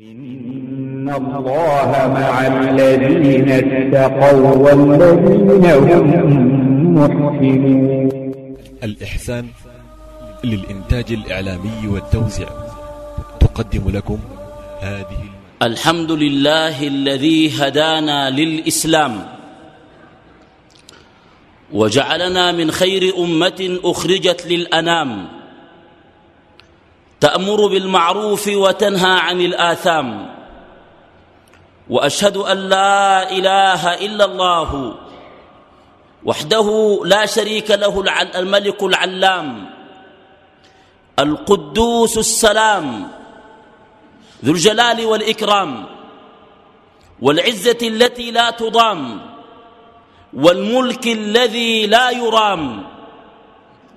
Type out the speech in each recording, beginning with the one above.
إن الله مع الذين اتقوا والذين هم محسنون الإحسان للإنتاج الإعلامي والتوزيع تقدم لكم هذه الحمد لله الذي هدانا للإسلام وجعلنا من خير أمة أخرجت للأنام تأمر بالمعروف وتنهى عن الآثام. وأشهد أن لا إله إلا الله وحده لا شريك له الملك العلام القدوس السلام ذو الجلال والإكرام والعزة التي لا تضام والملك الذي لا يرام.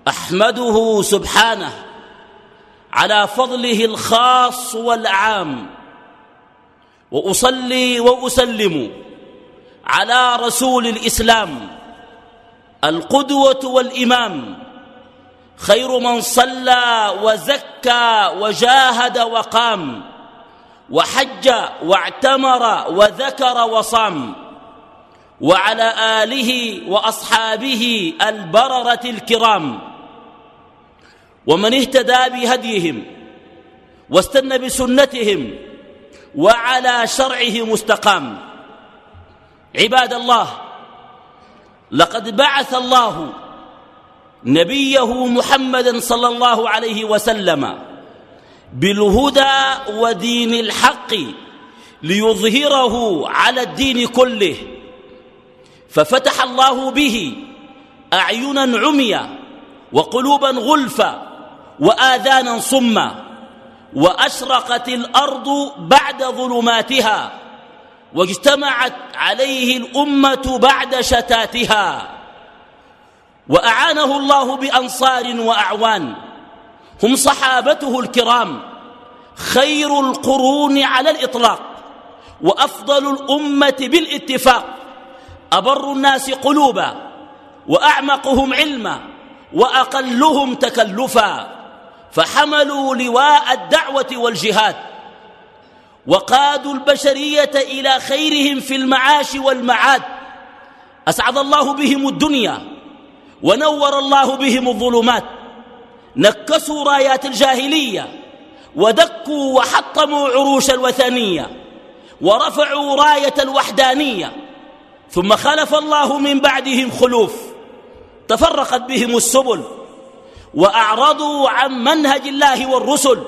أحمده سبحانه. على فضله الخاص والعام. وأصلي وأسلم على رسول الإسلام القدوة والإمام. خير من صلى وزكى وجاهد وقام وحج واعتمر وذكر وصام. وعلى آله وأصحابه البررة الكرام. ومن اهتدى بهديهم واستنى بسنتهم وعلى شرعه مستقام. عباد الله لقد بعث الله نبيه محمدا صلى الله عليه وسلم بالهدى ودين الحق ليظهره على الدين كله ففتح الله به أعينا عميا وقلوبا غلفا وآذانا صما وأشرقت الأرض بعد ظلماتها واجتمعت عليه الأمة بعد شتاتها وأعانه الله بأنصار وأعوان هم صحابته الكرام خير القرون على الإطلاق وأفضل الأمة بالاتفاق أبر الناس قلوبا وأعمقهم علما وأقلهم تكلفا فحملوا لواء الدعوة والجهاد وقادوا البشرية إلى خيرهم في المعاش والمعاد. أسعد الله بهم الدنيا ونور الله بهم الظلمات. نكسوا رايات الجاهلية ودكوا وحطموا عروش الوثنية ورفعوا راية الوحدانية. ثم خلف الله من بعدهم خلوف. تفرقت بهم السبل. وأعرضوا عن منهج الله والرسل.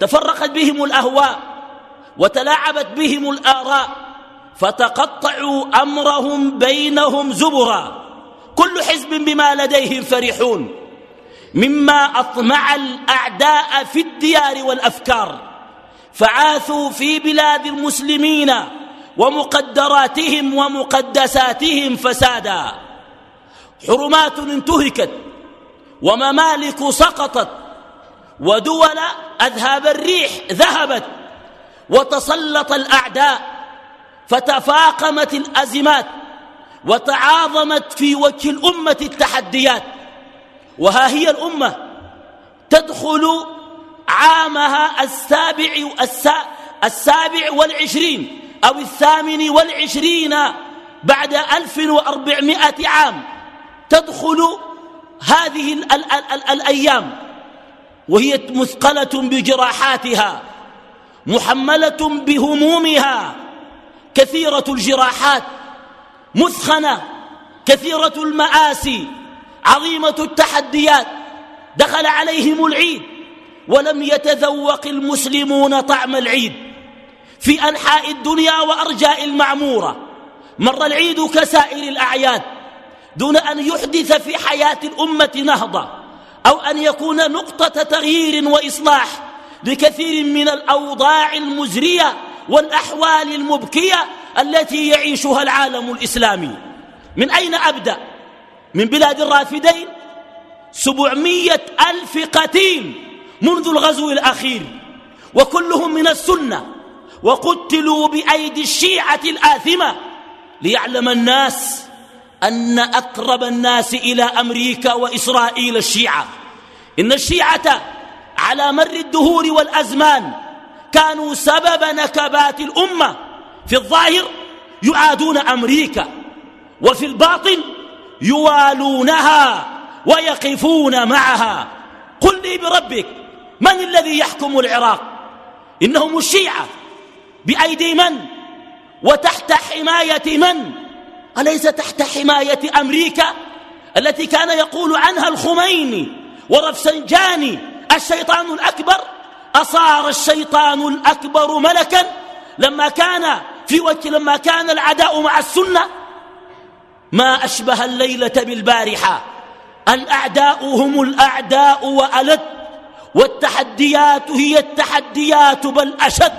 تفرقت بهم الأهواء وتلاعبت بهم الآراء فتقطعوا أمرهم بينهم زبرا. كل حزب بما لديهم فرحون. مما أطمع الأعداء في الديار والأفكار. فعاثوا في بلاد المسلمين ومقدراتهم ومقدساتهم فسادا. حرمات انتهكت. وممالك سقطت ودول أذهاب الريح ذهبت وتسلط الأعداء فتفاقمت الأزمات وتعاظمت في وجه الأمة التحديات. وها هي الأمة؟ تدخل عامها السابع, السابع والعشرين أو الثامن والعشرين بعد ألف وأربعمائة عام. تدخل هذه ال ال ال الأيام وهي مثقلة بجراحاتها محملة بهمومها كثيرة الجراحات مثخنة كثيرة المآسي عظيمة التحديات دخل عليهم العيد ولم يتذوق المسلمون طعم العيد. في أنحاء الدنيا وأرجاء المعمورة مر العيد كسائر الأعياد. دون أن يحدث في حياة الأمة نهضة أو أن يكون نقطة تغيير وإصلاح لكثير من الأوضاع المزرية والأحوال المبكية التي يعيشها العالم الإسلامي. من أين أبدأ؟ من بلاد الرافدين. سبعمية ألف قتيل منذ الغزو الأخير وكلهم من السنة وقتلوا بأيدي الشيعة الآثمة ليعلم الناس أن أقرب الناس إلى أمريكا وإسرائيل الشيعة. إن الشيعة على مر الدهور والأزمان كانوا سبب نكبات الأمة. في الظاهر يعادون أمريكا وفي الباطن يوالونها ويقفون معها. قل لي بربك من الذي يحكم العراق؟ إنهم الشيعة. بأيدي من؟ وتحت حماية من؟ أليس تحت حماية أمريكا التي كان يقول عنها الخميني ورفسنجاني الشيطان الأكبر؟ أصار الشيطان الأكبر ملكا لما كان في وجه لما كان العداء مع السنة؟ ما أشبه الليلة بالبارحة. الأعداء هم الأعداء وألد والتحديات هي التحديات بل أشد.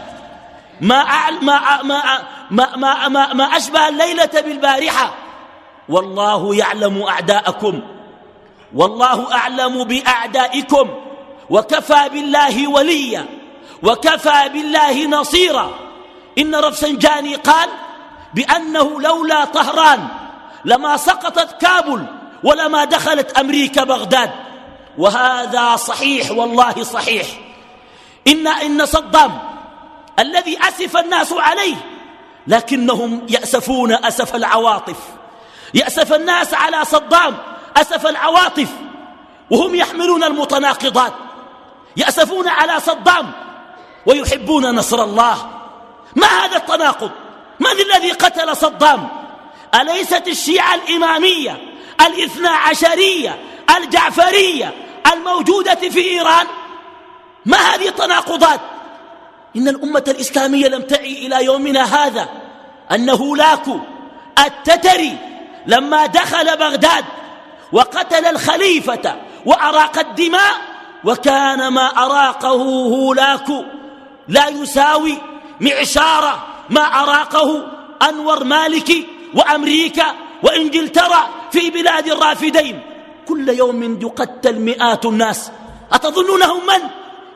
ما, ما, ما, ما, ما, ما, ما أشبه الليلة بالبارحة. والله يعلم أعداءكم. والله أعلم بأعدائكم. وكفى بالله وليا. وكفى بالله نصيرا. إن رفسنجاني قال بأنه لولا طهران لما سقطت كابل ولما دخلت أمريكا بغداد. وهذا صحيح والله صحيح. إن, إن صدام الذي أسف الناس عليه لكنهم يأسفون أسف العواطف. يأسف الناس على صدام أسف العواطف. وهم يحملون المتناقضات. يأسفون على صدام. ويحبون نصر الله. ما هذا التناقض؟ من الذي قتل صدام؟ أليست الشيعة الإمامية الإثنى عشرية الجعفرية الموجودة في إيران؟ ما هذه التناقضات؟ إن الأمة الإسلامية لم تعي إلى يومنا هذا. أن هولاك التتري لما دخل بغداد وقتل الخليفة وأراق الدماء وكان ما أراقه هولاك لا يساوي معشار ما أراقه أنور مالك وأمريكا وإنجلترا في بلاد الرافدين. كل يوم يقتل مئات الناس. أتظنونهم من؟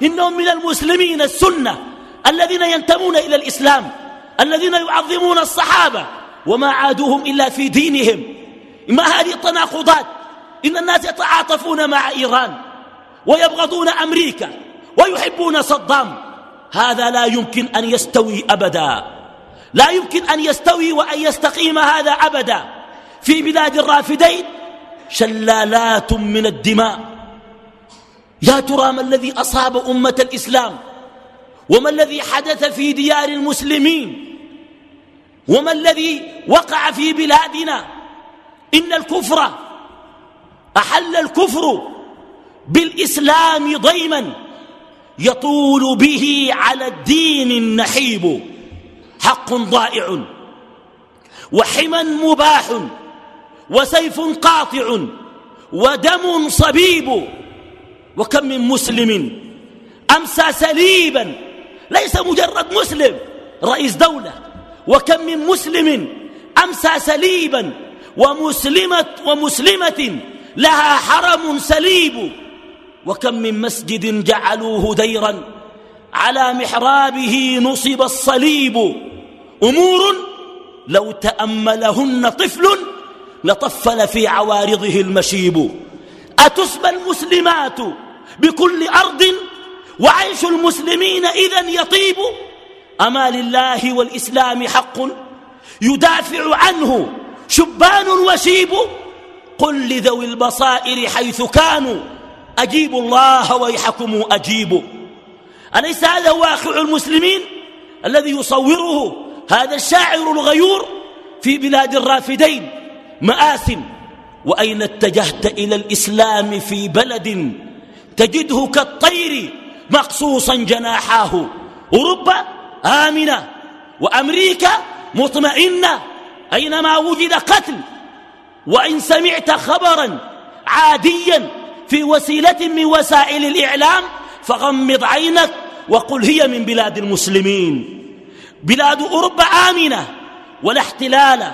إنهم من المسلمين السنة. الذين ينتمون إلى الإسلام الذين يعظمون الصحابة وما عادوهم إلا في دينهم. ما هذه التناقضات؟ إن الناس يتعاطفون مع إيران ويبغضون أمريكا ويحبون صدام. هذا لا يمكن أن يستوي أبدا. لا يمكن أن يستوي وأن يستقيم هذا أبدا. في بلاد الرافدين شلالات من الدماء. يا ترى ما الذي أصاب أمة الإسلام؟ وما الذي حدث في ديار المسلمين وما الذي وقع في بلادنا إن الكفر أحل الكفر بالإسلام ضيما يطول به على الدين النحيب حق ضائع وحما مباح وسيف قاطع ودم صبيب. وكم من مسلم أمسى سليبا ليس مجرد مسلم رئيس دولة. وكم من مسلم أمسى سليبا ومسلمة, ومسلمة لها حرم سليب. وكم من مسجد جعلوه ديرا على محرابه نصب الصليب. أمور لو تأملهن طفل لطفل في عوارضه المشيب. أتسبى المسلمات بكل أرض وعيش المسلمين إذا يطيب؟ أما لله والإسلام حق؟ يدافع عنه شبان وشيب؟ قل لذوي البصائر حيث كانوا أجيبوا الله ويحكم أجيبوا أليس هذا واقع المسلمين الذي يصوره هذا الشاعر الغيور في بلاد الرافدين مآس وأين اتجهت إلى الإسلام في بلد تجده كالطير مقصوصا جناحاه. أوروبا آمنة. وأمريكا مطمئنة. أينما وجد قتل. وإن سمعت خبرا عاديا في وسيلة من وسائل الإعلام فغمض عينك وقل هي من بلاد المسلمين. بلاد أوروبا آمنة. ولا احتلال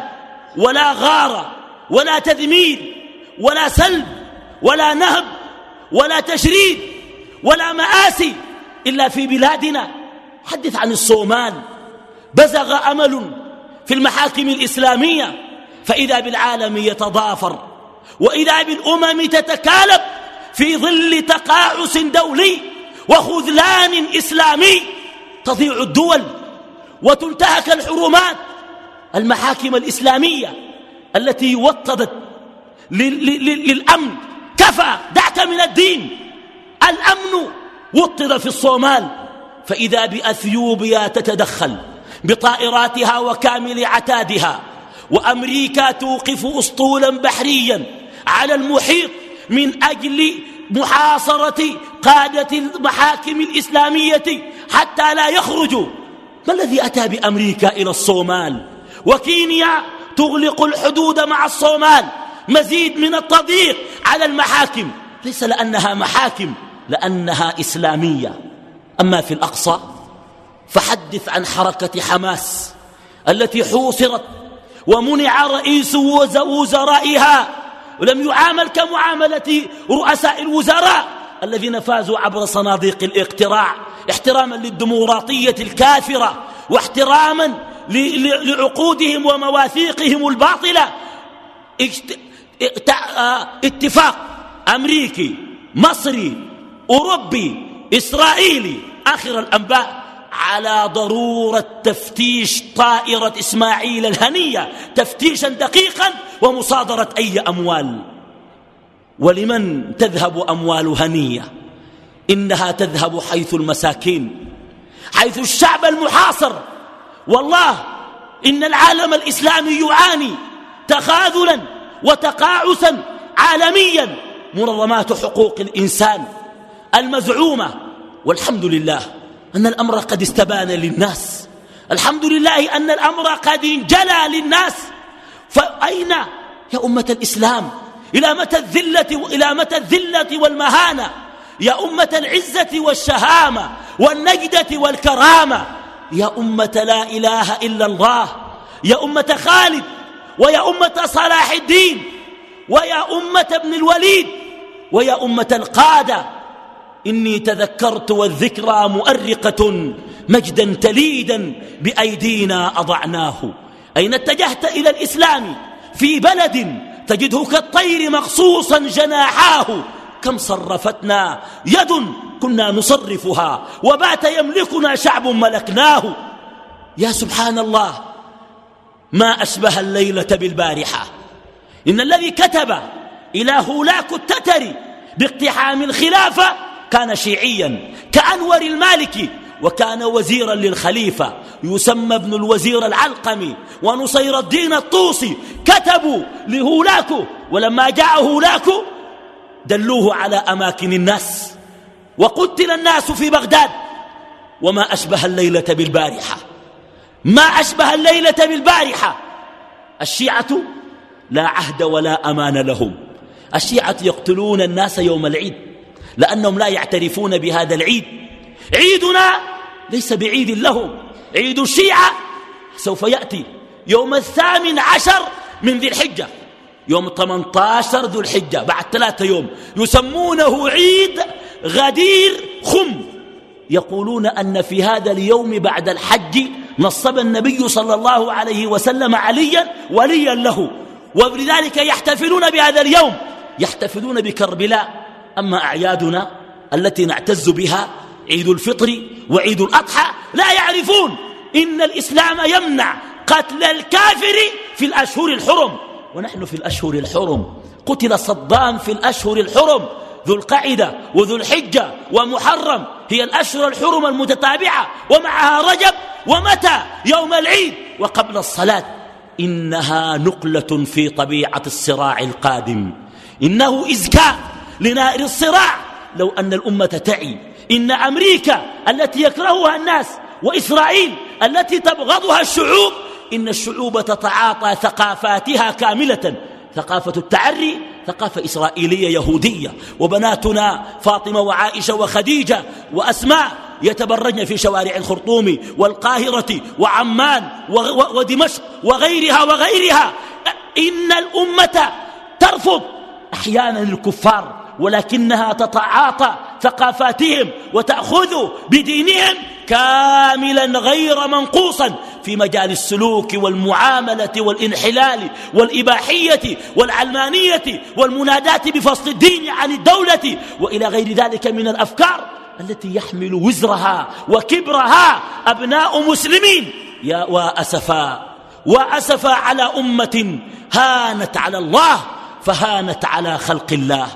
ولا غارة ولا تذمير ولا سلب ولا نهب ولا تشريد. ولا مآسي إلا في بلادنا. حدث عن الصومال. بزغ أمل في المحاكم الإسلامية. فإذا بالعالم يتضافر وإذا بالأمم تتكالب في ظل تقاعس دولي وخذلان إسلامي تضيع الدول وتنتهك الحرمات. المحاكم الإسلامية التي وطدت للأمن. كفى دعك من الدين. الأمن وطد في الصومال. فإذا بأثيوبيا تتدخل بطائراتها وكامل عتادها وأمريكا توقف أسطولا بحريا على المحيط من أجل محاصرة قادة المحاكم الإسلامية حتى لا يخرجوا. ما الذي أتى بأمريكا إلى الصومال؟ وكينيا تغلق الحدود مع الصومال. مزيد من التضييق على المحاكم. ليس لأنها محاكم لأنها إسلامية. أما في الأقصى فحدث عن حركة حماس التي حوصرت ومنع رئيس وزرائها ولم يعامل كمعاملة رؤساء الوزراء الذين فازوا عبر صناديق الاقتراع احتراما للديمقراطية الكافرة واحتراما لعقودهم ومواثيقهم الباطلة. اتفاق أمريكي مصري أوروبي إسرائيلي آخر الأنباء على ضرورة تفتيش طائرة إسماعيل الهنية تفتيشا دقيقا ومصادرة أي أموال. ولمن تذهب أموال هنية؟ إنها تذهب حيث المساكين حيث الشعب المحاصر. والله إن العالم الإسلامي يعاني تخاذلا وتقاعسا عالميا. منظمات حقوق الإنسان المزعومة. والحمد لله أن الأمر قد استبان للناس. الحمد لله أن الأمر قد انجلى للناس. فأين يا أمة الإسلام؟ إلى متى الذلة إلى متى الذلة والمهانة؟ يا أمة العزة والشهامة والنجدة والكرامة. يا أمة لا إله إلا الله. يا أمة خالد ويا أمة صلاح الدين. ويا أمة ابن الوليد. ويا أمة القادة. إني تذكرت والذكرى مؤرقة مجدا تليدا بأيدينا أضعناه. أين اتجهت إلى الإسلام؟ في بلد تجده كالطير مقصوصا جناحاه. كم صرفتنا يد كنا نصرفها وبات يملكنا شعب ملكناه. يا سبحان الله ما أشبه الليلة بالبارحة. إن الذي كتب إلى هولاك التتر باقتحام الخلافة كان شيعيا كأنور المالكي وكان وزيرا للخليفة. يسمى ابن الوزير العلقمي ونصير الدين الطوسي. كتبوا لهولاكو ولما جاء هولاكو دلوه على أماكن الناس. وقتل الناس في بغداد. وما أشبه الليلة بالبارحة. ما أشبه الليلة بالبارحة. الشيعة لا عهد ولا أمان لهم. الشيعة يقتلون الناس يوم العيد. لأنهم لا يعترفون بهذا العيد. عيدنا ليس بعيد لهم عيد الشيعة سوف يأتي. يوم الثامن عشر من ذي الحجة. يوم 18 ذو الحجة. بعد ثلاثة يوم. يسمونه عيد غدير خم. يقولون أن في هذا اليوم بعد الحج نصب النبي صلى الله عليه وسلم عليا وليا له. ولذلك يحتفلون بهذا اليوم. يحتفلون بكربلاء. أما أعيادنا التي نعتز بها عيد الفطر وعيد الأضحى لا يعرفون إن الإسلام يمنع قتل الكافر في الأشهر الحرم. ونحن في الأشهر الحرم. قتل صدام في الأشهر الحرم. ذو القعدة وذو الحجة ومحرم. هي الأشهر الحرم المتتابعة. ومعها رجب ومتى؟ يوم العيد. وقبل الصلاة. إنها نقلة في طبيعة الصراع القادم. إنه إزكاء. لنائر الصراع. لو أن الأمة تعي إن أمريكا التي يكرهها الناس وإسرائيل التي تبغضها الشعوب إن الشعوب تتعاطى ثقافاتها كاملة. ثقافة التعري ثقافة إسرائيلية يهودية. وبناتنا فاطمة وعائشة وخديجة وأسماء يتبرجن في شوارع الخرطوم والقاهرة وعمان ودمشق وغيرها وغيرها. إن الأمة ترفض أحيانا الكفار ولكنها تتعاطى ثقافاتهم وتأخذ بدينهم كاملا غير منقوصا في مجال السلوك والمعاملة والانحلال والإباحية والعلمانية والمناداة بفصل الدين عن الدولة وإلى غير ذلك من الأفكار التي يحمل وزرها وكبرها أبناء مسلمين. يا وأسفا وأسفا على أمة هانت على الله فهانت على خلق الله.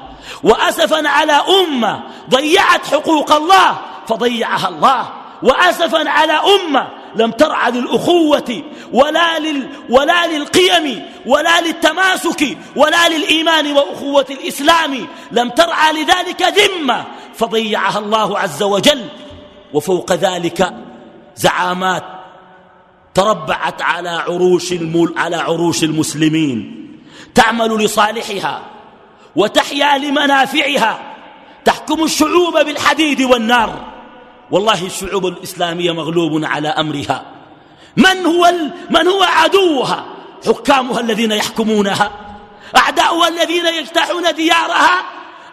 وأسفا على أمة ضيعت حقوق الله فضيعها الله. وأسفا على أمة لم ترعى للأخوة ولا, لل ولا للقيم ولا للتماسك ولا للإيمان وأخوة الإسلام. لم ترعى لذلك ذمة فضيعها الله عز وجل. وفوق ذلك زعامات تربعت على عروش على عروش المسلمين. تعمل لصالحها. وتحيا لمنافعها. تحكم الشعوب بالحديد والنار. والله الشعوب الإسلامية مغلوب على أمرها. من هو, من هو عدوها؟ حكامها الذين يحكمونها. أعداؤها الذين يجتاحون ديارها.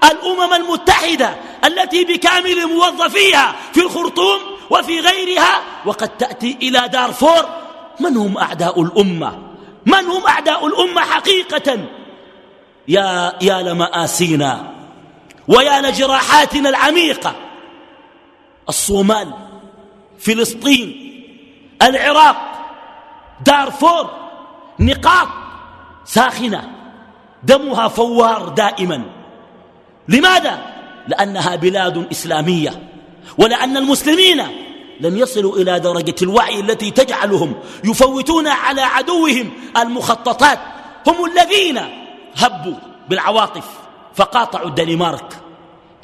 الأمم المتحدة التي بكامل موظفيها في الخرطوم وفي غيرها. وقد تأتي إلى دارفور. من هم أعداء الأمة؟ من هم أعداء الأمة حقيقة؟ يا, يا لمآسينا ويا لجراحاتنا العميقة. الصومال فلسطين العراق دارفور نقاط ساخنة. دمها فوار دائما. لماذا؟ لأنها بلاد إسلامية. ولأن المسلمين لم يصلوا إلى درجة الوعي التي تجعلهم يفوتون على عدوهم المخططات. هم الذين هبوا بالعواطف فقاطعوا الدنمارك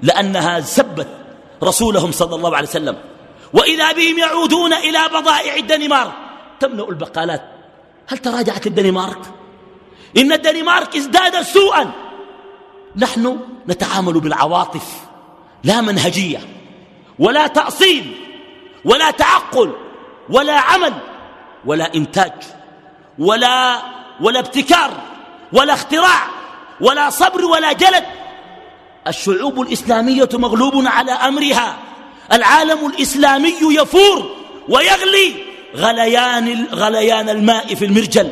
لأنها سبت رسولهم صلى الله عليه وسلم. وإذا بهم يعودون إلى بضائع الدنمارك تملأ البقالات. هل تراجعت الدنمارك إن الدنمارك ازداد سوءا. نحن نتعامل بالعواطف لا منهجية ولا تأصيل ولا تعقل ولا عمل ولا إنتاج ولا, ولا ابتكار. ولا اختراع ولا صبر ولا جلد. الشعوب الإسلامية مغلوب على أمرها. العالم الإسلامي يفور ويغلي غليان, غليان الماء في المرجل.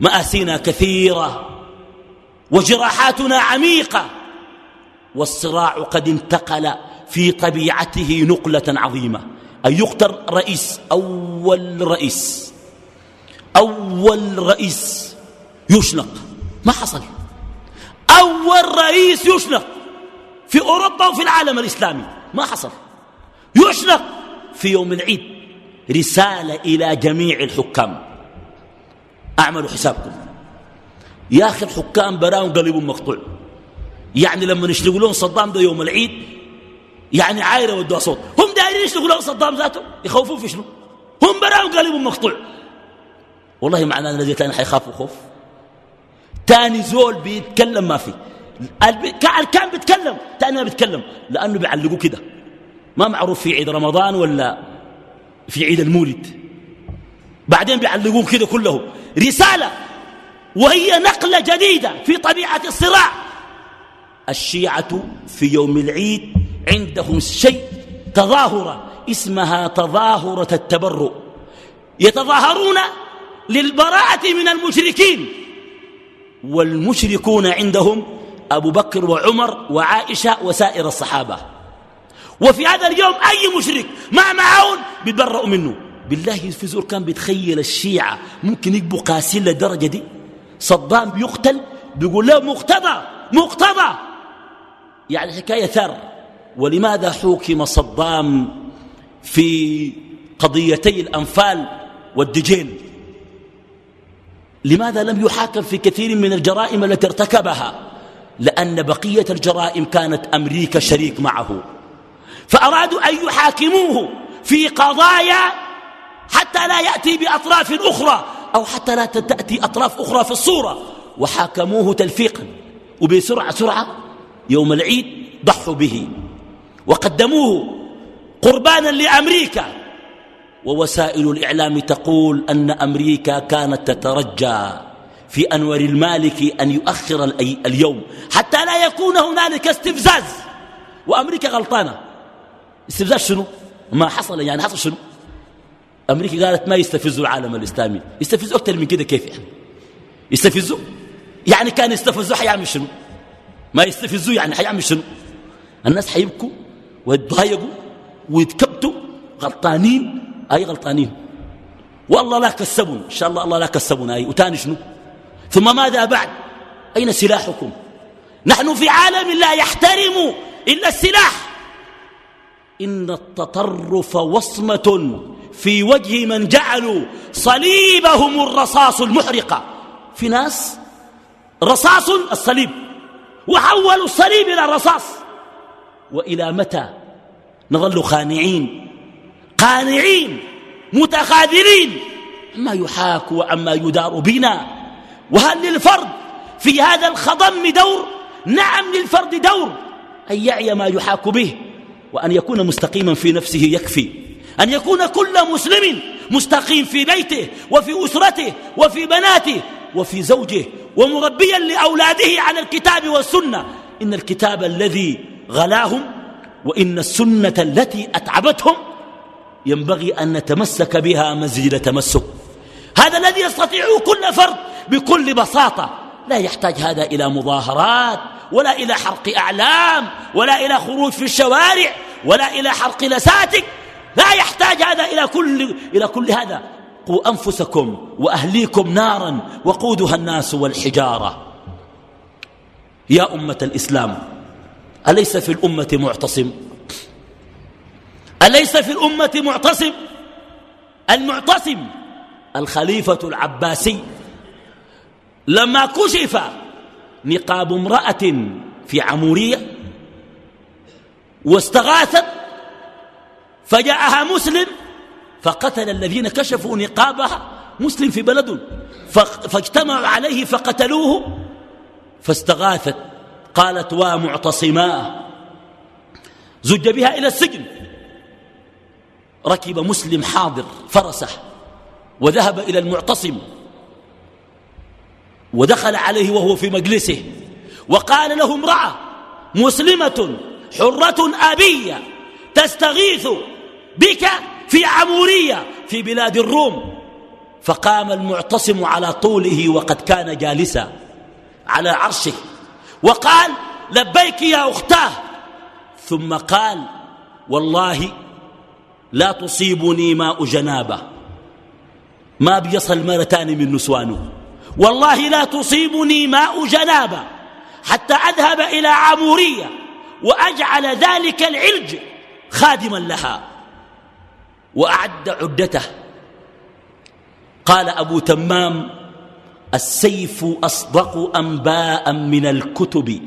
مآسينا كثيرة وجراحاتنا عميقة. والصراع قد انتقل في طبيعته نقلة عظيمة. أن يقتل رئيس أول رئيس. أول رئيس يشنق. ما حصل. أول رئيس يشنق في أوروبا وفي العالم الإسلامي. ما حصل. يشنق في يوم العيد رسالة إلى جميع الحكام. أعملوا حسابكم. يا أخي الحكام براهم قلبهم مقطوع. يعني لما يشلقوا لهم صدام ده يوم العيد يعني عايرة ودوا صوت. هم دايرين يشلقوا لهم صدام ذاته يخوفون في شنو؟ هم براهم قلبهم مقطوع. والله معناه الذي كان حيخافوا خوف تاني زول بيتكلم ما في. كان بيتكلم تاني ما بيتكلم. لأنه بيعلقوه كده. ما معروف في عيد رمضان ولا في عيد المولد. بعدين بيعلقوه كده كله. رسالة. وهي نقلة جديدة في طبيعة الصراع. الشيعة في يوم العيد عندهم شيء تظاهرة اسمها تظاهرة التبرؤ. يتظاهرون للبراءة من المشركين. والمشركون عندهم أبو بكر وعمر وعائشة وسائر الصحابة. وفي هذا اليوم أي مشرك مع معاون بيتبرأوا منه. بالله في زور كان بيتخيل الشيعة ممكن يبقوا قاسين للدرجة دي. صدام بيقتل بيقول له مقتضى مقتضى. يعني حكاية ثار. ولماذا حوكم صدام في قضيتي الأنفال والدجين لماذا لم يحاكم في كثير من الجرائم التي ارتكبها؟ لأن بقية الجرائم كانت أمريكا شريك معه. فأرادوا أن يحاكموه في قضايا حتى لا يأتي بأطراف أخرى أو حتى لا تأتي أطراف أخرى في الصورة. وحاكموه تلفيقا وبسرعة سرعة. يوم العيد ضحوا به. وقدموه قربانا لأمريكا. ووسائل الإعلام تقول أن أمريكا كانت تترجى في أنور المالك أن يؤخر اليوم حتى لا يكون هنالك استفزاز. وأمريكا غلطانة. استفزاز شنو؟ ما حصل يعني حصل شنو؟ أمريكا قالت ما يستفزوا العالم الإسلامي. يستفزوا أكثر من كده كيف يعني؟ يستفزوا؟ يعني كان يستفزوا حيعمل شنو؟ ما يستفزوا يعني حيعمل شنو؟ الناس حيبكوا ويتضايقوا ويتكبتوا غلطانين أي غلطانين؟ والله لا كسبون. إن شاء الله الله لا كسبون. أي وتاني شنو؟ ثم ماذا بعد؟ أين سلاحكم؟ نحن في عالم لا يحترم إلا السلاح. إن التطرف وصمة في وجه من جعلوا صليبهم الرصاص المحرقة. في ناس رصاص الصليب وحولوا الصليب إلى الرصاص. وإلى متى؟ نظل خانعين. قانعين متخاذلين. عما يحاك وعما يدار بنا. وهل للفرد في هذا الخضم دور؟ نعم للفرد دور. أن يعي ما يحاك به وأن يكون مستقيما في نفسه يكفي. أن يكون كل مسلم مستقيم في بيته وفي أسرته وفي بناته وفي زوجه ومربيا لأولاده على الكتاب والسنة. إن الكتاب الذي غلاهم وإن السنة التي أتعبتهم ينبغي أن نتمسك بها مزيد تمسك. هذا الذي يستطيع كل فرد بكل بساطة. لا يحتاج هذا إلى مظاهرات ولا إلى حرق أعلام ولا إلى خروج في الشوارع ولا إلى حرق لساتك. لا يحتاج هذا إلى كل, إلى كل هذا. قوا أنفسكم وأهليكم نارا وقودها الناس والحجارة. يا أمة الإسلام أليس في الأمة معتصم؟ أليس في الأمة معتصم؟ المعتصم الخليفة العباسي. لما كشف نقاب امرأة في عمورية واستغاثت فجاءها مسلم فقتل الذين كشفوا نقابها. مسلم في بلد فاجتمعوا عليه فقتلوه. فاستغاثت قالت ومعتصما زج بها إلى السجن. ركب مسلم حاضر فرسه وذهب إلى المعتصم ودخل عليه وهو في مجلسه وقال له امرأة مسلمة حرة أبية تستغيث بك في عمورية في بلاد الروم. فقام المعتصم على طوله وقد كان جالسا على عرشه وقال لبيك يا أختاه. ثم قال والله لا تصيبني ماء جنابة. ما بيصل مرتان من نسوانه. والله لا تصيبني ماء جنابة. حتى أذهب إلى عمورية وأجعل ذلك العلج خادما لها. وأعد عدته. قال أبو تمام السيف أصدق أنباء من الكتب.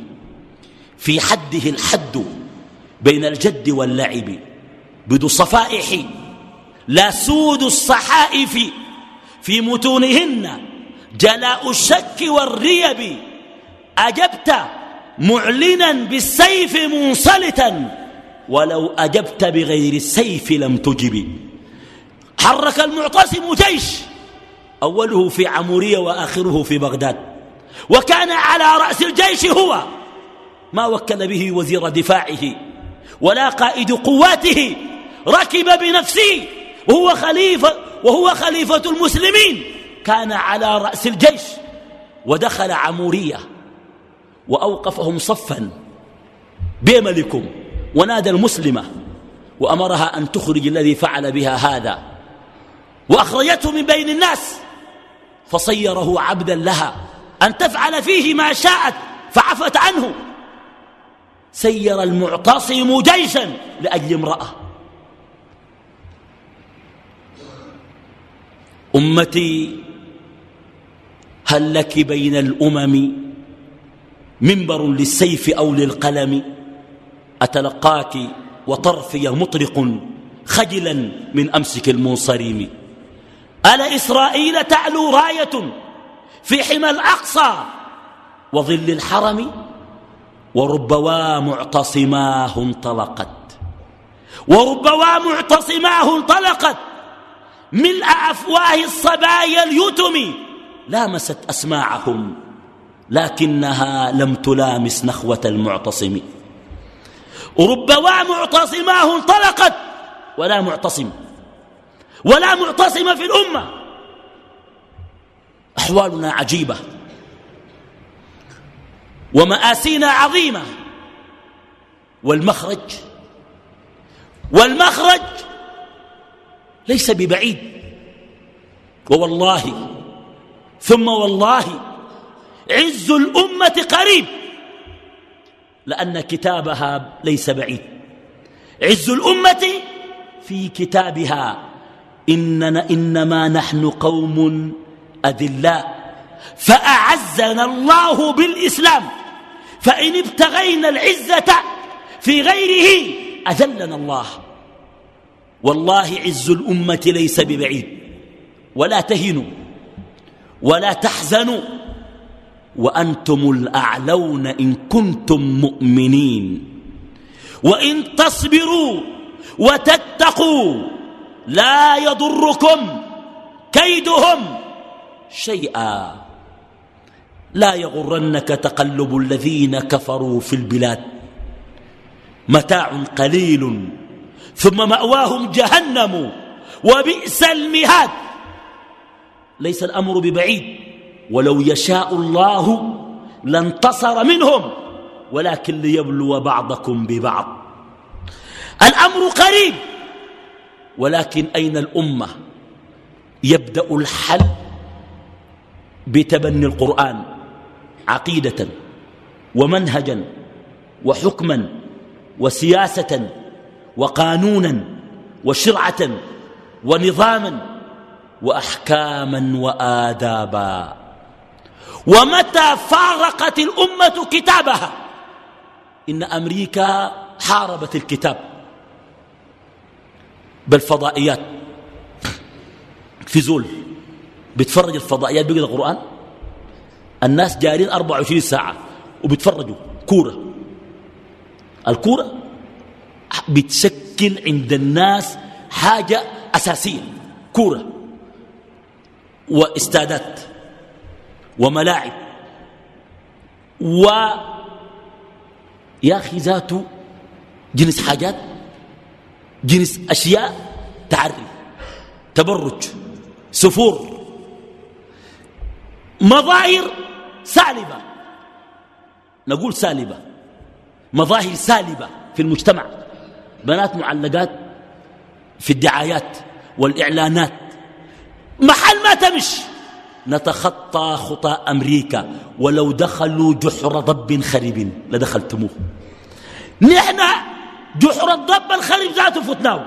في حده الحد بين الجد واللعب. بذو الصفائح لا سود الصحائف في متونهن. جلاء الشك والريب. أجبت معلنا بالسيف منصلتا. ولو أجبت بغير السيف لم تجب. حرك المعتصم جيش. أوله في عمورية وآخره في بغداد. وكان على رأس الجيش هو. ما وكل به وزير دفاعه. ولا قائد قواته. ركب بنفسه وهو خليفة وهو خليفة المسلمين. كان على رأس الجيش ودخل عمورية وأوقفهم صفا بملكم ونادى المسلمة وأمرها أن تخرج الذي فعل بها هذا. وأخرجته من بين الناس فصيره عبدا لها. أن تفعل فيه ما شاءت فعفت عنه. سير المعتصم جيشا لأجل امرأة. أمتي هل لك بين الأمم منبر للسيف أو للقلم؟ أتلقاك وطرفي مطرق خجلا من أمسك المنصريم ألا إسرائيل تعلو راية في حمى الأقصى وظل الحرم؟ وربوا معتصماه انطلقت. وربوا معتصماه انطلقت. ملء أفواه الصبايا اليتم لامست أسماعهم لكنها لم تلامس نخوة المعتصم. ربوا معتصماه انطلقت ولا معتصم ولا معتصم في الأمة. أحوالنا عجيبة ومآسينا عظيمة. والمخرج والمخرج ليس ببعيد. ووالله ثم والله عز الأمة قريب. لأن كتابها ليس بعيد. عز الأمة في كتابها. إننا إنما نحن قوم أذلاء. فأعزنا الله بالإسلام. فإن ابتغينا العزة في غيره أذلنا الله. والله عز الأمة ليس ببعيد. ولا تهنوا ولا تحزنوا وأنتم الأعلون إن كنتم مؤمنين. وإن تصبروا وتتقوا لا يضركم كيدهم شيئا. لا يغرنك تقلب الذين كفروا في البلاد. متاع قليل ثم مأواهم جهنم وبئس المهاد. ليس الأمر ببعيد. ولو يشاء الله لانتصر منهم ولكن ليبلو بعضكم ببعض. الأمر قريب ولكن أين الأمة؟ يبدأ الحل بتبني القرآن عقيدة ومنهجا وحكما وسياسة وقانونا وشرعة ونظاما وأحكاما وآدابا. ومتى فارقت الأمة كتابها؟ إن أمريكا حاربت الكتاب. بالفضائيات. في زول بتفرج الفضائيات بقى القرآن؟ الناس جارين 24 ساعة وبيتفرجوا. كورة. الكورة بتشكل عند الناس حاجة أساسية كورة واستادات وملاعب. و يا أخي ذاته جنس حاجات جنس أشياء تعري تبرج سفور مظاهر سالبة. نقول سالبة مظاهر سالبة في المجتمع. بنات معلقات في الدعايات والإعلانات. محل ما تمش. نتخطى خطى أمريكا. ولو دخلوا جحر ضب خرب لدخلتموه. نحن جحر الضب الخرب ذاته فتناه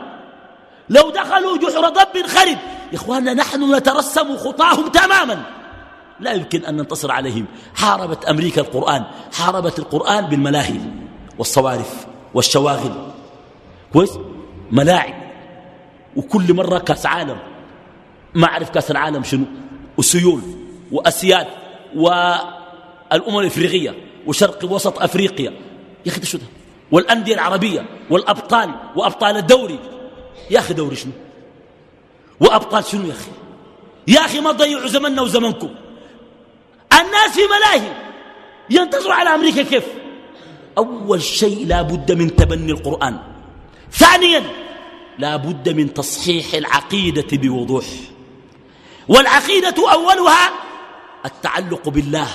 لو دخلوا جحر ضب خرب إخواننا نحن نترسم خطاهم تماما. لا يمكن أن ننتصر عليهم. حاربت أمريكا القرآن. حاربت القرآن بالملاهي والصوارف والشواغل. كويس؟ ملاعب. وكل مرة كأس عالم. ما أعرف كأس العالم شنو. وسيول وأسياد والأمم الإفريقية وشرق وسط أفريقيا. يا أخي شو ده؟ والأندية العربية والأبطال وأبطال الدوري. يا أخي دوري شنو؟ وأبطال شنو يا أخي؟ يا أخي ما تضيعوا زمننا وزمنكم. الناس في ملاهي ينتظروا على أمريكا كيف؟ أول شيء لا بد من تبني القرآن. ثانيا لا بد من تصحيح العقيدة بوضوح. والعقيدة أولها التعلق بالله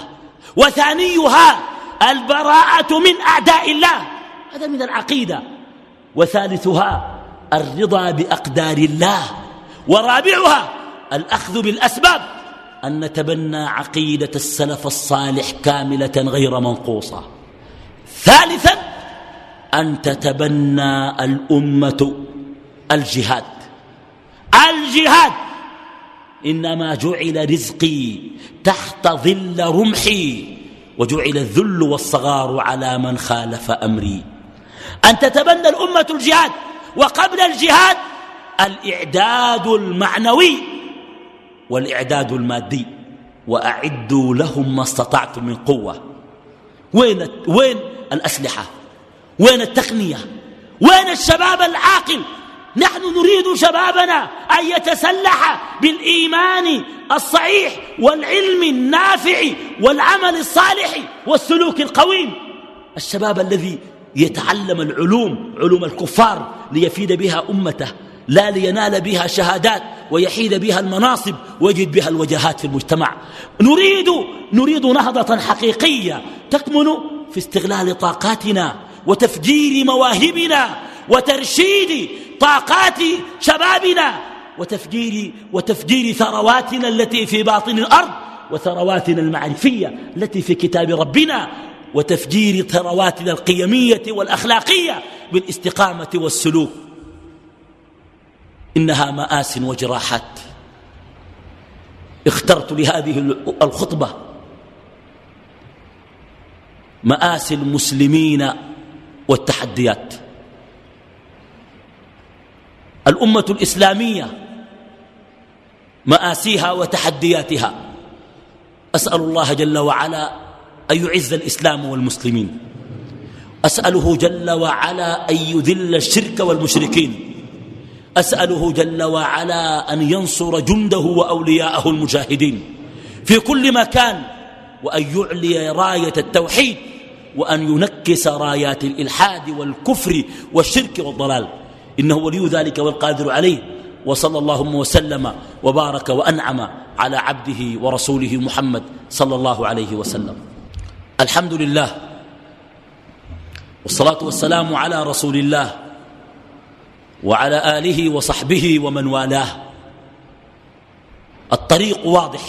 وثانيها البراءة من أعداء الله. هذا من العقيدة. وثالثها الرضا بأقدار الله. ورابعها الأخذ بالأسباب. أن نتبنى عقيدة السلف الصالح كاملة غير منقوصة. ثالثا أن تتبنى الأمة الجهاد. الجهاد! إنما جعل رزقي تحت ظل رمحي وجعل الذل والصغار على من خالف أمري. أن تتبنى الأمة الجهاد وقبل الجهاد الإعداد المعنوي والإعداد المادي. وأعدوا لهم ما استطعتم من قوة. وين, وين الأسلحة؟ وين التقنية؟ وين الشباب العاقل؟ نحن نريد شبابنا أن يتسلح بالإيمان الصحيح والعلم النافع والعمل الصالح والسلوك القويم. الشباب الذي يتعلم العلوم علوم الكفار ليفيد بها أمته لا لينال بها شهادات ويحيد بها المناصب ويجد بها الوجهات في المجتمع. نريد نريد نهضة حقيقية تكمن في استغلال طاقاتنا وتفجير مواهبنا وترشيد طاقات شبابنا وتفجير, وتفجير ثرواتنا التي في باطن الأرض وثرواتنا المعرفية التي في كتاب ربنا وتفجير ثرواتنا القيمية والأخلاقية بالاستقامة والسلوك. إنها مآس وجراحات. اخترت لهذه الخطبة مآسي المسلمين والتحديات. الأمة الإسلامية مآسيها وتحدياتها. أسأل الله جل وعلا أن يعز الإسلام والمسلمين. أسأله جل وعلا أن يذل الشرك والمشركين. أسأله جل وعلا أن ينصر جنده وأولياءه المجاهدين. في كل مكان وأن يعلي راية التوحيد وأن ينكس رايات الإلحاد والكفر والشرك والضلال. إنه ولي ذلك والقادر عليه. وصلى اللهم وسلم وبارك وأنعم على عبده ورسوله محمد صلى الله عليه وسلم. الحمد لله والصلاة والسلام على رسول الله وعلى آله وصحبه ومن والاه. الطريق واضح.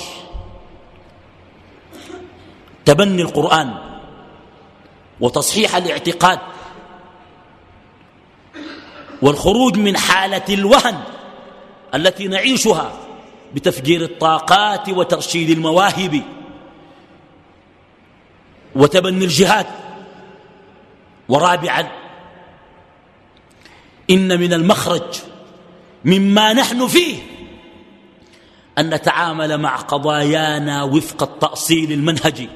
تبني القرآن. وتصحيح الاعتقاد. والخروج من حالة الوهن التي نعيشها بتفجير الطاقات وترشيد المواهب وتبني الجهاد. ورابعا إن من المخرج مما نحن فيه أن نتعامل مع قضايانا وفق التأصيل المنهجي.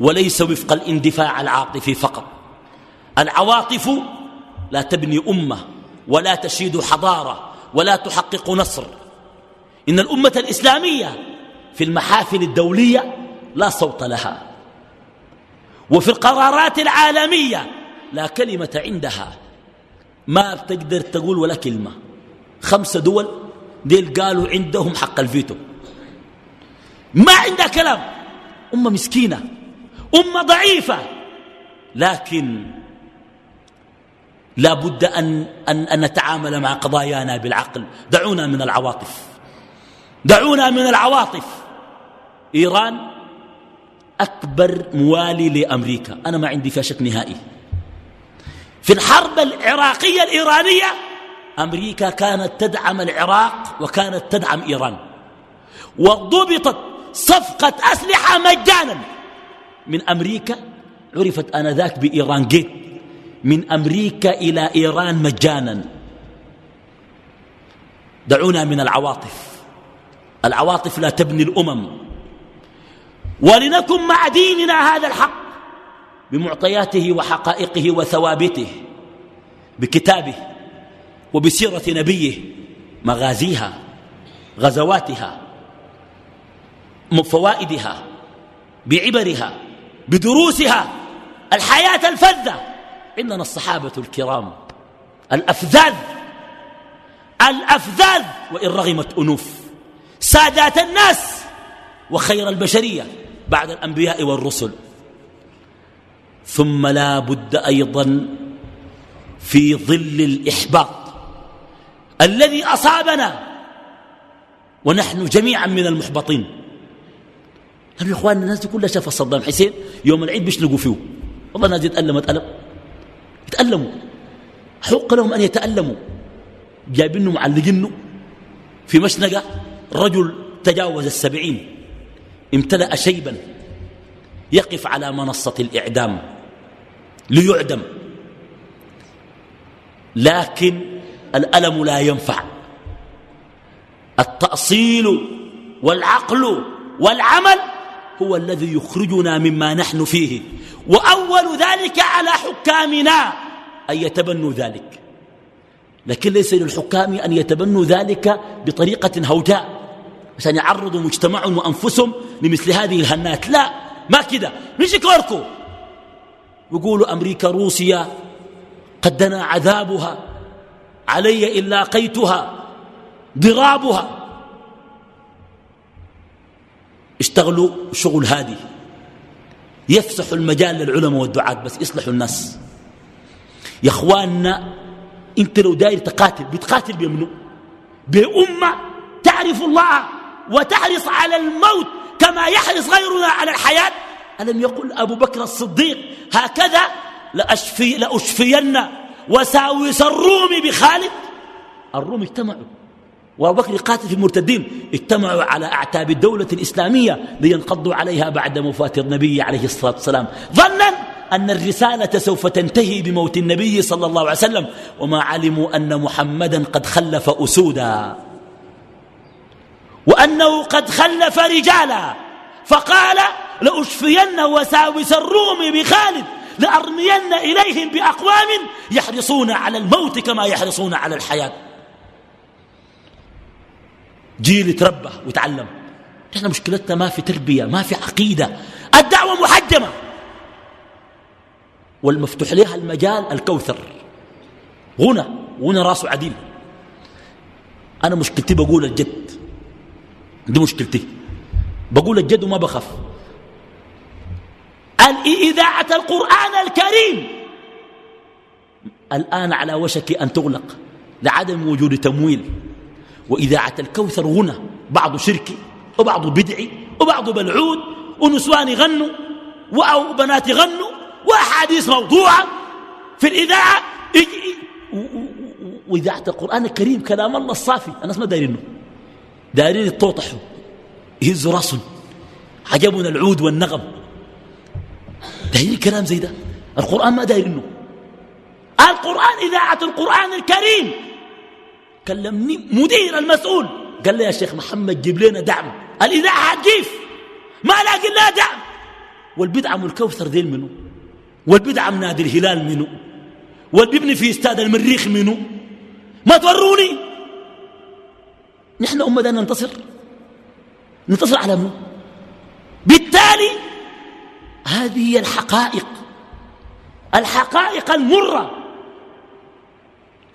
وليس وفق الاندفاع العاطفي فقط. العواطف لا تبني أمة ولا تشيد حضارة ولا تحقق نصر. إن الأمة الإسلامية في المحافل الدولية لا صوت لها. وفي القرارات العالمية لا كلمة عندها. ما بتقدر تقول ولا كلمة. خمسة دول ديل قالوا عندهم حق الفيتو. ما عندها كلام. أمة مسكينة. أمة ضعيفة. لكن لا بد أن, أن, أن نتعامل مع قضايانا بالعقل. دعونا من العواطف. دعونا من العواطف. إيران أكبر موالي لأمريكا. أنا ما عندي فيها شك نهائي. في الحرب العراقية الإيرانية أمريكا كانت تدعم العراق وكانت تدعم إيران. وضبطت صفقة أسلحة مجانا. من أمريكا عرفت آنذاك بإيران جيت. من أمريكا إلى إيران مجانا. دعونا من العواطف. العواطف لا تبني الأمم. ولنكن مع ديننا هذا الحق بمعطياته وحقائقه وثوابته بكتابه وبسيرة نبيه مغازيها غزواتها فوائدها بعبرها بدروسها الحياة الفذة. عندنا الصحابة الكرام. الأفذاذ. الأفذاذ. وإن رغمت أنوف. سادات الناس. وخير البشرية بعد الأنبياء والرسل. ثم لا بد أيضا في ظل الإحباط الذي أصابنا ونحن جميعا من المحبطين. قالوا يا إخواننا الناس دي كلها شافت صدام حسين يوم العيد بيشلقوا فيه. والله الناس دي اتألمت ألم. يتألموا حق لهم أن يتألموا. جايبينه معلقينه في مشنقة رجل تجاوز السبعين. امتلأ شيبا. يقف على منصة الإعدام. ليعدم. لكن الألم لا ينفع. التأصيل والعقل والعمل هو الذي يخرجنا مما نحن فيه. وأول ذلك على حكامنا أن يتبنوا ذلك. لكن ليس للحكام أن يتبنوا ذلك بطريقة هوجاء عشان يعرضوا مجتمعهم وأنفسهم لمثل هذه الهنات. لا ما كده. مش كوركو. يقولوا أمريكا روسيا قد دنا عذابها. علي إن لاقيتها ضرابها. اشتغلوا شغل هادي. يفسحوا المجال للعلماء والدعاة بس يصلحوا الناس. يا إخواننا أنت لو داير تقاتل بتقاتل بمنو بأمة تعرف الله وتحرص على الموت كما يحرص غيرنا على الحياة؟ ألم يقل أبو بكر الصديق هكذا لأشفي لأشفين وساوس الروم بخالد الروم اجتمعوا. وأبو بكر قاتل في المرتدين اجتمعوا على أعتاب الدولة الاسلاميه لينقضوا عليها بعد وفاه النبي عليه الصلاة والسلام. ظنا أن الرسالة سوف تنتهي بموت النبي صلى الله عليه وسلم وما علموا أن محمدا قد خلف أسودا. وأنه قد خلف رجالا. فقال لأشفين وساوس الروم بخالد لأرمين إليهم بأقوام يحرصون على الموت كما يحرصون على الحياة. جيل يتربى ويتعلم. إحنا مشكلتنا ما في تربية ما في عقيدة. الدعوة محجمة. والمفتوح لها المجال الكوثر. غنى غنى راسه عديل. أنا مشكلتي بقول الجد. دي مشكلتي. بقول الجد وما بخاف. إذاعة القرآن الكريم. الآن على وشك أن تغلق لعدم وجود تمويل. وإذاعة الكوثر غنى بعض شركي وبعض بدعي وبعض بلعود ونسوان يغنوا وبنات يغنوا وأحاديث موضوعة في الإذاعة وإذاعة القرآن الكريم كلام الله الصافي الناس ما دايرينه دايرين يتوطحوا يهزوا راسهم عجبنا العود والنغم. دايرين كلام زي ده؟ القرآن ما دايرينه القرآن إذاعة القرآن الكريم كلمني مدير المسؤول. قال لي يا شيخ محمد جيب لنا دعم. الإذاعة هتجيف ما لاقي لها دعم. والبدعة الكوثر ذيل منه والبدعة من نادي الهلال منه والبيبني في استاد المريخ منه ما توروني. نحن أمة ننتصر. ننتصر على منه بالتالي هذه هي الحقائق. الحقائق المرة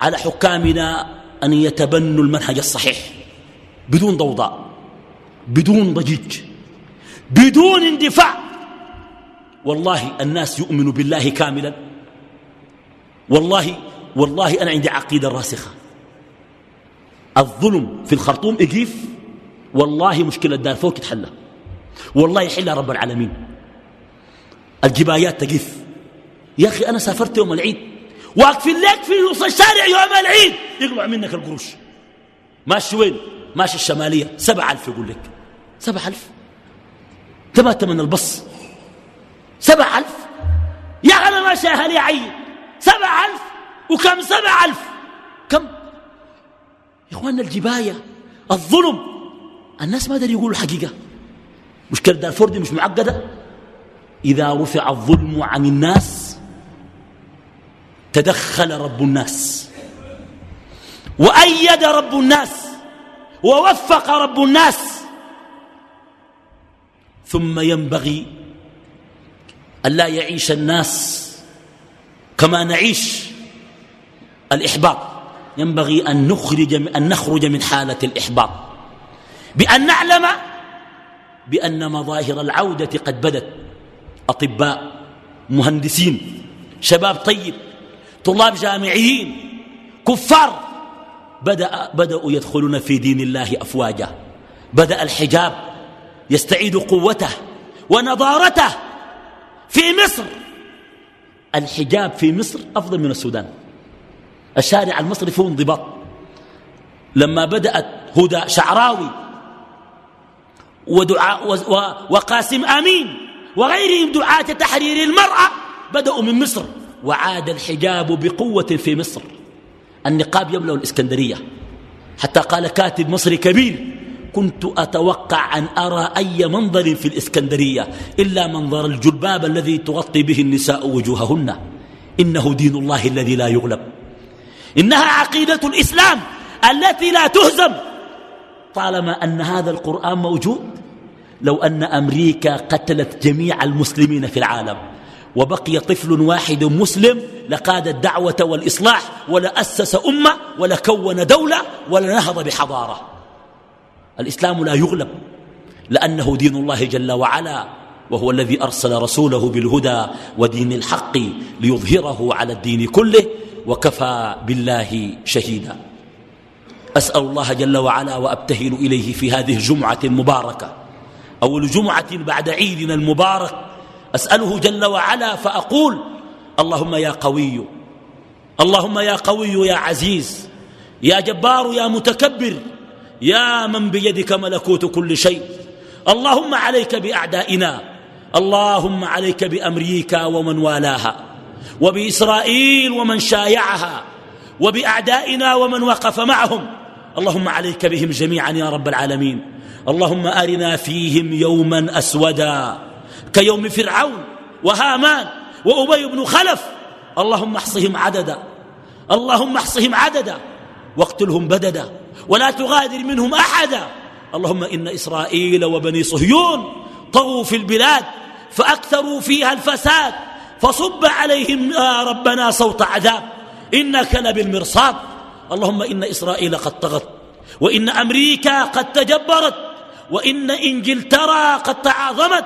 على حكامنا أن يتبنوا المنهج الصحيح بدون ضوضاء بدون ضجيج بدون اندفاع. والله الناس يؤمن بالله كاملا. والله والله أنا عندي عقيدة راسخة. الظلم في الخرطوم إجيف والله مشكلة دارفور تتحلى. والله يحلها رب العالمين. الجبايات تجف يا أخي أنا سافرت يوم العيد. واقفين لك في نص الشارع يوم العيد يقلع منك القروش. ماشي وين؟ ماشي الشمالية. سبع ألف يقول لك. سبع ألف؟ تبا تمن البص. سبع ألف؟ يا أنا ماشي أهلي عين سبع ألف؟ وكم سبع ألف؟ كم؟ يا إخواننا الجباية الظلم. الناس ما يقولوا الحقيقة مشكلة دارفور دي مش معقدة؟ إذا رفع الظلم عن الناس تدخل رب الناس. وأيد رب الناس. ووفق رب الناس. ثم ينبغي أن لا يعيش الناس كما نعيش الإحباط. ينبغي أن نخرج أن نخرج من حالة الإحباط. بأن نعلم بأن مظاهر العودة قد بدت. أطباء مهندسين شباب طيب طلاب جامعيين كفار. بدأ بدأوا يدخلون في دين الله أفواجا. بدأ الحجاب يستعيد قوته ونضارته في مصر. الحجاب في مصر أفضل من السودان. الشارع المصري فيه انضباط. لما بدأت هدى شعراوي ودعاء وقاسم أمين وغيرهم دعاة تحرير المرأة بدأوا من مصر. وعاد الحجاب بقوة في مصر. النقاب يملأ الإسكندرية. حتى قال كاتب مصري كبير كنت أتوقع أن أرى أي منظر في الإسكندرية إلا منظر الجلباب الذي تغطي به النساء وجوههن. إنه دين الله الذي لا يغلب. إنها عقيدة الإسلام التي لا تهزم. طالما أن هذا القرآن موجود لو أن أمريكا قتلت جميع المسلمين في العالم وبقي طفل واحد مسلم لقاد الدعوة والإصلاح ولأسس أمة ولكون دولة ولنهض بحضارة. الإسلام لا يغلب لأنه دين الله جل وعلا وهو الذي أرسل رسوله بالهدى ودين الحق ليظهره على الدين كله وكفى بالله شهيدا. أسأل الله جل وعلا وأبتهل إليه في هذه الجمعة المباركة. أول جمعة بعد عيدنا المبارك أسأله جل وعلا فأقول اللهم يا قوي اللهم يا قوي يا عزيز يا جبار يا متكبر يا من بيدك ملكوت كل شيء اللهم عليك بأعدائنا اللهم عليك بأمريكا ومن والاها وبإسرائيل ومن شايعها وبأعدائنا ومن وقف معهم اللهم عليك بهم جميعا يا رب العالمين اللهم أرنا فيهم يوما أسودا. كيوم فرعون وهامان وأبي بن خلف. اللهم احصهم عددا. اللهم احصهم عددا. واقتلهم بددا. ولا تغادر منهم أحدا. اللهم إن إسرائيل وبني صهيون طغوا في البلاد فأكثروا فيها الفساد. فصب عليهم يا ربنا صوت عذاب. إنك لبالمرصاد. اللهم إن إسرائيل قد طغت. وإن أمريكا قد تجبرت. وإن إنجلترا قد تعاظمت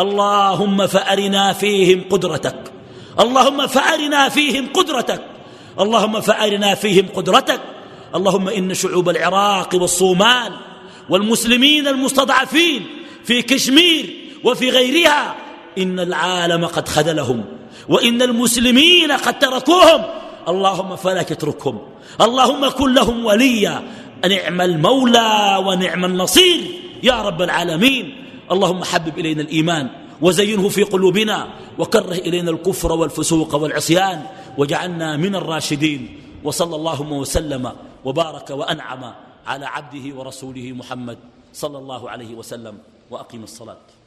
اللهم فأرنا فيهم قدرتك. اللهم فأرنا فيهم قدرتك. اللهم فأرنا فيهم قدرتك. اللهم إن شعوب العراق والصومال والمسلمين المستضعفين في كشمير وفي غيرها إن العالم قد خذلهم وإن المسلمين قد تركوهم. اللهم فلا تتركهم اللهم كن لهم وليا. نعم المولى ونعم النصير. يا رب العالمين. اللهم حبب إلينا الإيمان وزينه في قلوبنا وكره إلينا الكفر والفسوق والعصيان وجعلنا من الراشدين وصلى اللهم وسلم وبارك وأنعم على عبده ورسوله محمد صلى الله عليه وسلم وأقيم الصلاة